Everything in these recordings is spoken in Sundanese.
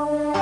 Oh.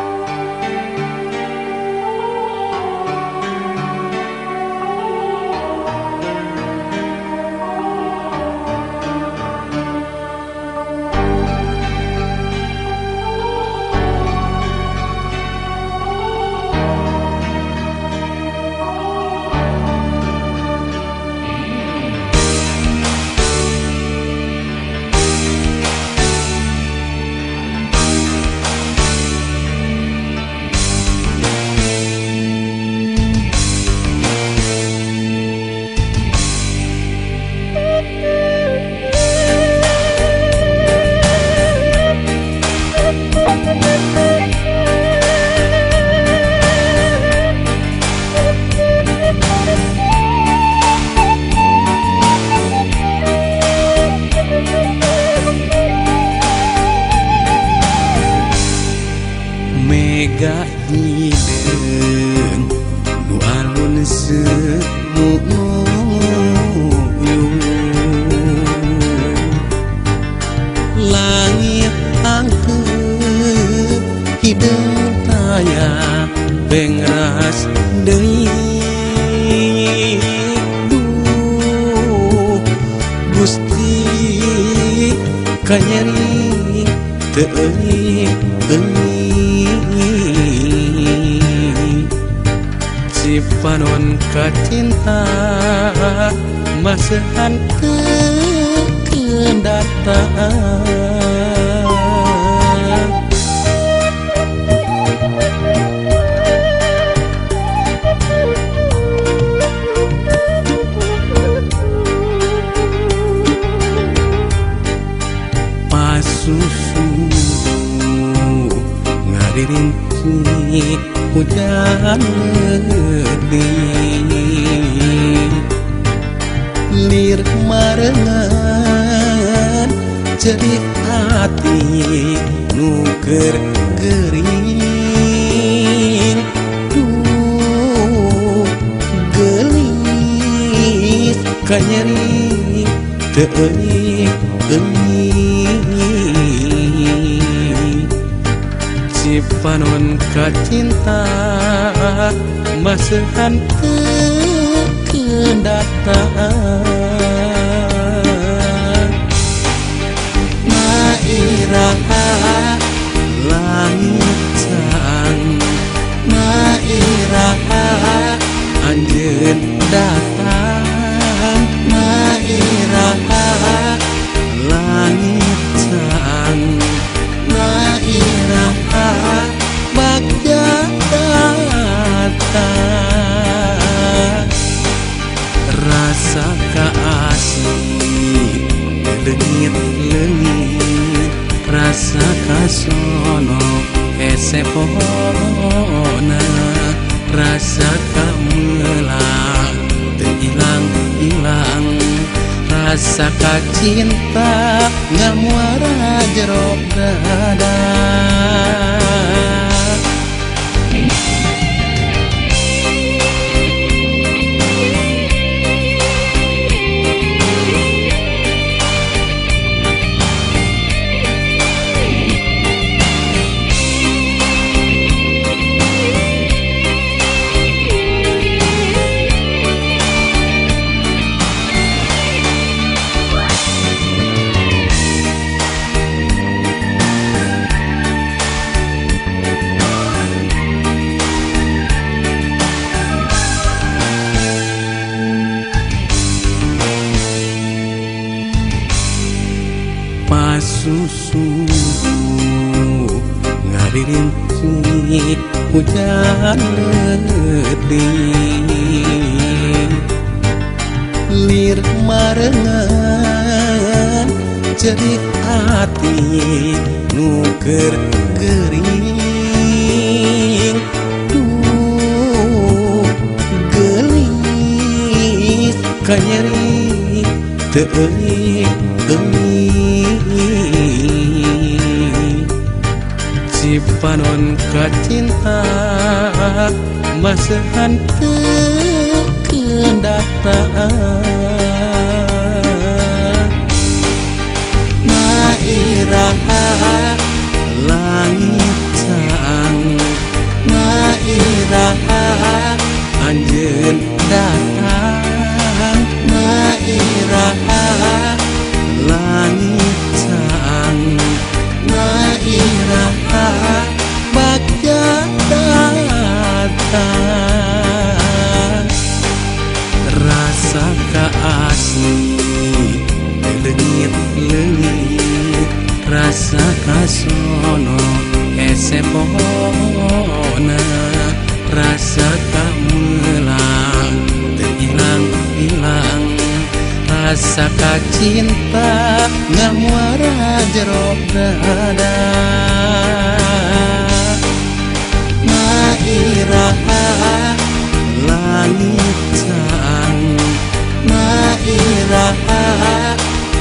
hidung nu alun semu langit angkup hidung taya bengras deui Gusti kanyari teu eueuh panon kacinta Masa hantu ke datang Lir marengan cerik hati nuker gering Duh gelis kanyeri teeling gelis si panon kacinta masahan ke kedatangan Mairaha langit sang. Mairaha anjen datang. dengit lengit rasa kasono ese pohona. Rasa kamelang hilang hilang rasa kacinta ngamuara jerok dada. sunyi hujan letih Lir marengan cerik hati nuker kering Duh gelis kanyeri teeling non cinta masih kacinta masahan kedataan Nairaha langit sang Nairaha anjen Rasa kaasli Lengit lengit Rasa kasono esepona Rasa kamelang Terhilang hilang Rasa kacinta Ngamuara jerok dada. Mairaha Langit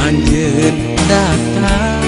anjen datang.